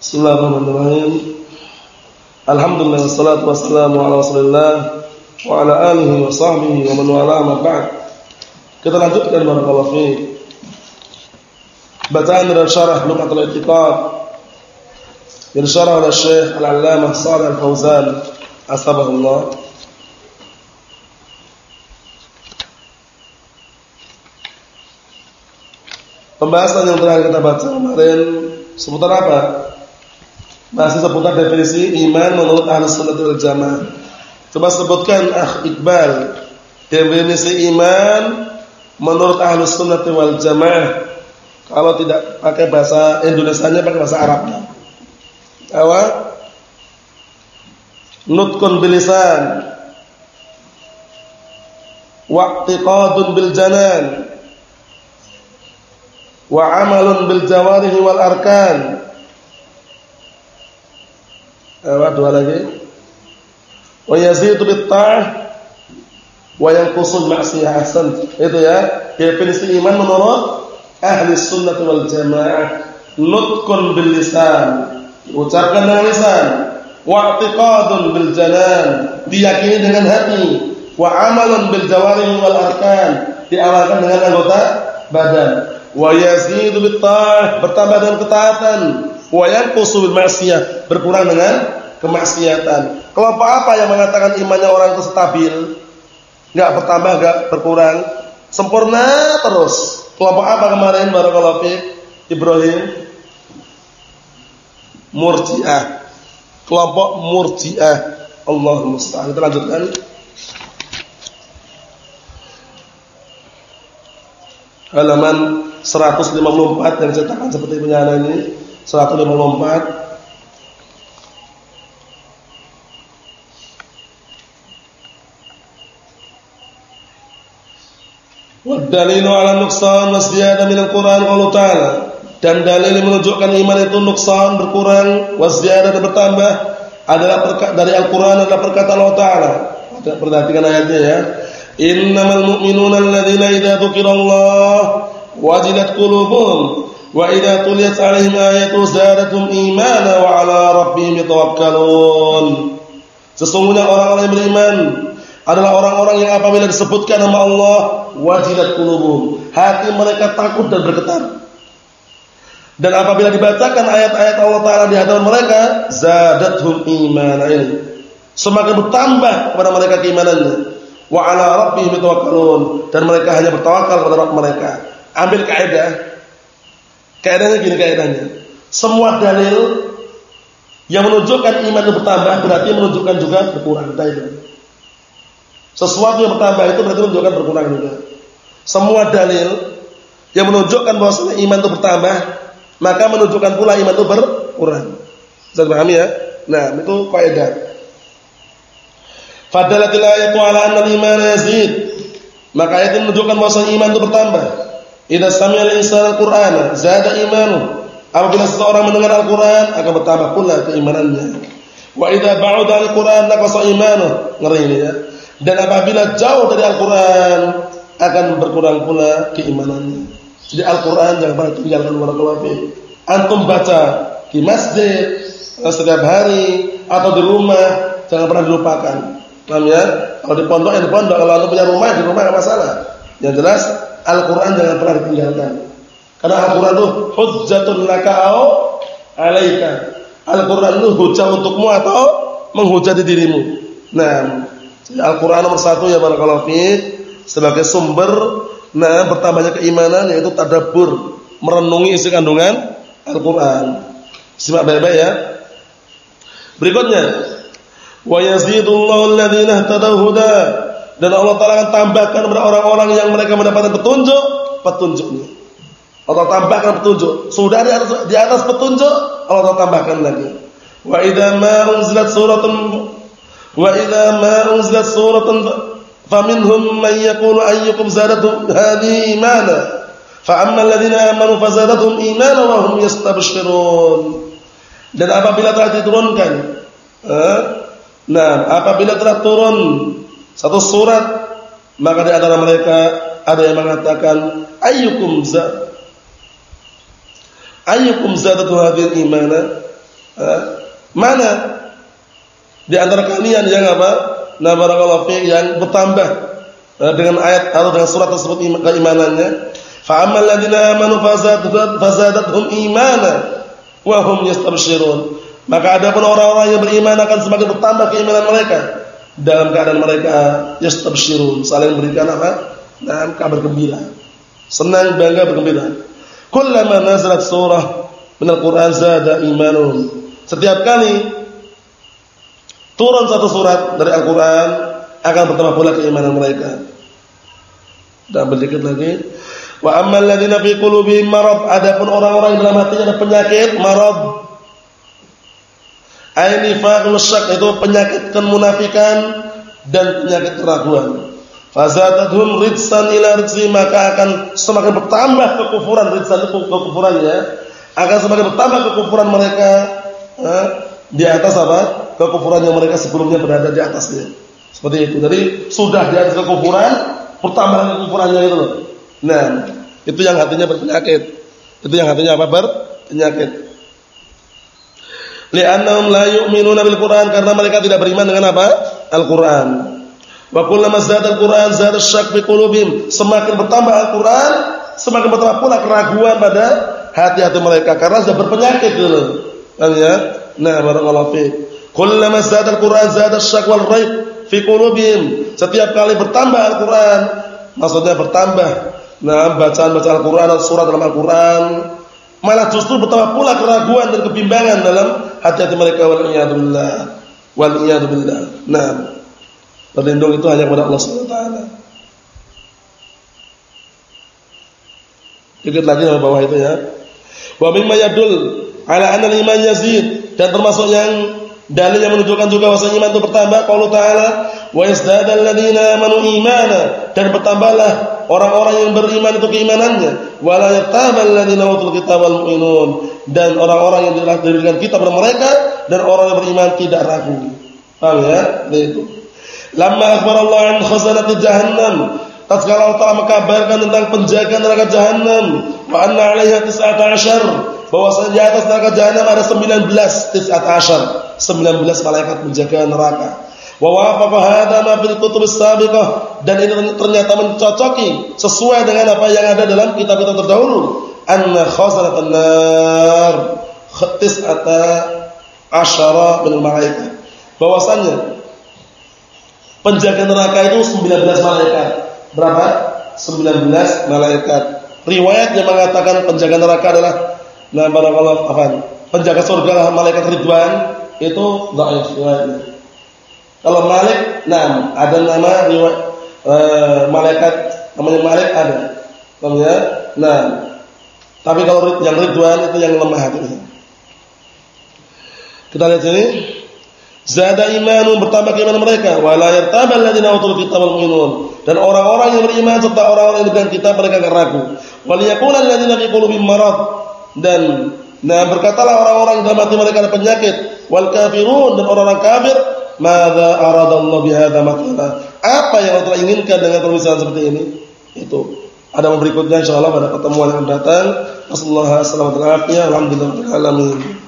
Bismillahirrahmanirrahim. Alhamdulillah wassalatu wassalamu ala Rasulillah wa ala alihi wa sahbihi wa man wala ma ba'd. Kita lanjutkan barakallahu fi. Bacaan dari syarah Lumatul I'tiqad. Yang syarah oleh Syekh Al-Allamah Shalih Al-Fauzan, asbahullah. Pembahasan yang telah kita baca kemarin seputar apa? Masih seputar definisi iman menurut ahli sunnah wal jamaah. Coba sebutkan ah Iqbal definisi iman menurut ahli sunnah wal jamaah. Kalau tidak pakai bahasa Indonesia-nya pakai bahasa Arabnya. Apa? Nutkun bilisan. Waqtiqadun bil janan. Wa amalun bil jawarihi wal arkan apa dua lagi. Wa yazidu bit ta'ah wa yanqusul ma'siyah ahsan. Itu ya definisi iman menurut ahli sunnah wal jamaah. Nutqun bil lisan ucapkan dengan lisan. Wa i'tiqadun bil janan diyakini dengan hati. Wa amalun bil jawarih wal arkan diamalkan dengan anggota badan. Wa yazidu bit ta'ah bertambah dengan ketaatan wa yanqusu bil ma'siyah berkurang dengan kemaksiatan. Kelompok apa yang mengatakan imannya orang itu stabil? Enggak bertambah, enggak berkurang, sempurna terus. Kelompok apa kemarin barakallahu fiik? Ibrahim Murji'ah. Kelompok Murji'ah. Allah musta'an. Kita lanjutkan. Halaman 154 yang cetakan seperti punya ini. 154 Dalilu ala nuksan wasziyadah min al-Quran Allah Ta'ala. Dan dalil yang menunjukkan iman itu nuksan berkurang wasziyadah dan bertambah adalah dari Al-Quran adalah perkataan Allah Ta'ala. Perhatikan ayatnya ya. Innamal mu'minuna alladhina idha dhukirallah wajilat qulubuhum tuliyat alaihim ayatu zadatum imana wa ala rabbihim yatawakkalun sesungguhnya orang-orang yang beriman adalah orang-orang yang apabila disebutkan nama Allah wajilat qulubuhum, hati mereka takut dan bergetar. Dan apabila dibacakan ayat-ayat Allah Taala di hadapan mereka, zadathum imanan. Semakin bertambah kepada mereka keimanannya. Wa ala rabbihim yatawakkalun dan mereka hanya bertawakal kepada Rabb mereka. Ambil kaidah. Kaidahnya gini kaidahnya. Semua dalil yang menunjukkan iman itu bertambah berarti menunjukkan juga berkurang. Itu. Sesuatu yang bertambah itu berarti menunjukkan berkurang juga. Semua dalil yang menunjukkan bahwa iman itu bertambah, maka menunjukkan pula iman itu berkurang. Bisa dipahami ya? Nah, itu kaidah. Fadalatil ayatu ala anna iman yazid. Maka ayat ini menunjukkan bahwa iman itu bertambah. Idza sami'a al-insanu al-Qur'an, zada imanu. Apabila seseorang mendengar Al-Qur'an, akan bertambah pula keimanannya. Wa idza ba'uda al-Qur'an naqasa imanu. Ngeri ini ya. Dan apabila jauh dari Al-Quran akan berkurang pula keimanannya. Jadi Al-Quran jangan pernah tinggalkan warahmatullahi wabarakatuh. Antum baca di masjid setiap hari atau di rumah jangan pernah dilupakan. Paham ya? Kalau di pondok ya di pondok, kalau antum punya rumah di rumah enggak masalah. Yang jelas Al-Quran jangan pernah ditinggalkan. Karena Al-Quran itu hujjatun laka au alaika. Al-Quran itu hujah untukmu atau menghujati dirimu. Nah, Al-Quran nomor satu ya barakallahu fiik sebagai sumber nah bertambahnya keimanan yaitu tadabbur, merenungi isi kandungan Al-Quran. Simak baik-baik ya. Berikutnya, wa yazidullahu alladziina ihtadaw dan Allah Taala akan tambahkan kepada orang-orang yang mereka mendapatkan petunjuk, petunjuknya. Allah tambahkan petunjuk. Sudah di atas, di atas petunjuk, Allah tambahkan lagi. Wa idza ma unzilat suratun Wa idza ma unzilat suratan faminhum man yaqulu ayyukum zadatu hadhihi imana. Fa amma alladhina amanu fazadatuhum imana wa hum yastabshirun. Dan apabila telah diturunkan eh, Nah, apabila telah turun satu surat, maka di antara mereka ada yang mengatakan ayyukum za ayyukum zadatu hadhihi imana mana di antara kalian yang apa? Nah barakallahu fi yang bertambah dengan ayat atau dengan surat tersebut keimanannya. Fa ammal ladzina amanu fazadathum imana wa hum yastabshirun. Maka ada pun orang-orang yang beriman akan semakin bertambah keimanan mereka dalam keadaan mereka yastabshirun, saling berikan apa? Nah, kabar gembira. Senang bangga bergembira. Kullama nazalat surah min al-Qur'an zada imanun. Setiap kali turun satu surat dari Al-Qur'an akan bertambah pula keimanan mereka. Dan berikut lagi, wa ammal ladzina fi qulubihim marad, adapun orang-orang yang dalam hatinya ada penyakit marad. Aini faqul syak itu penyakit kemunafikan dan penyakit keraguan. Fazatadhum ridsan ila ridsi maka akan semakin bertambah kekufuran ridsan itu kekufurannya akan semakin bertambah kekufuran mereka eh, di atas apa? Kekufuran yang mereka sebelumnya berada di atasnya. Seperti itu. Jadi sudah di atas kekufuran, pertambahan kekufurannya itu. Nah, itu yang hatinya berpenyakit. Itu yang hatinya apa? Berpenyakit. Li'annahum la yu'minuna bil Qur'an karena mereka tidak beriman dengan apa? Al-Qur'an. Wa kullama zada al-Qur'an zada syak fi qulubihim. Semakin bertambah Al-Qur'an, semakin bertambah pula keraguan pada hati-hati mereka karena sudah berpenyakit gitu. Kan ya? Nah, barakallahu fiik. Kullama zada al-Qur'an zada syak wal raib fi qulubihim. Setiap kali bertambah Al-Qur'an, maksudnya bertambah nah bacaan-bacaan Al-Qur'an surat dalam Al-Qur'an, malah justru bertambah pula keraguan dan kebimbangan dalam hati-hati mereka wal iyad billah. Wal iyad billah. Nah, berlindung itu hanya kepada Allah Subhanahu wa lagi di bawah itu ya. Wa mimma yadul ala anna al-iman yazid dan termasuk yang dalil yang menunjukkan juga bahwa iman itu bertambah qaulu ta'ala wa yazdadal ladzina amanu imana dan bertambahlah orang-orang yang beriman itu keimanannya. Wala yatabal ladzina utul kitab wal mu'minun. Dan orang-orang yang telah diberikan kitab kepada mereka dan orang yang beriman tidak ragu. Paham ya? Itu. Lamma akhbarallahu an khazanati jahannam. Tatkala Allah Taala mengkabarkan tentang penjaga neraka jahanam wa anna 'alaiha 19 bahwasanya di atas neraka jahanam ada 19 tis'at ashar 19 malaikat menjaga neraka wa wafaqa hadha ma fil kutub sabiqah dan ini ternyata mencocoki sesuai dengan apa yang ada dalam kitab-kitab terdahulu. Anna khazanatan nar. Tis'ata ashara min malaikat bahwasanya penjaga neraka itu 19 malaikat. Berapa? 19 malaikat. Riwayat yang mengatakan penjaga neraka adalah Nah, barakallahu afan. Penjaga surga malaikat Ridwan itu dhaif riwayatnya. Kalau Malik, nah ada nama riwayat e, malaikat namanya Malik ada. Namanya, nah. Tapi kalau yang Ridwan itu yang lemah itu. Kita lihat sini. Zada imanu bertambah keimanan mereka wala dan orang-orang yang beriman serta orang-orang yang dengan kitab mereka akan ragu wal yaqulul ladzina fi qulubihim dan nah berkatalah orang-orang dalam hati mereka ada penyakit wal kafirun dan orang-orang kafir madza aradallahu bihadza matala. Apa yang Allah inginkan dengan permisalan seperti ini? Itu. Ada berikutnya insyaallah pada pertemuan yang datang. Sallallahu alaihi wasallam alhamdulillah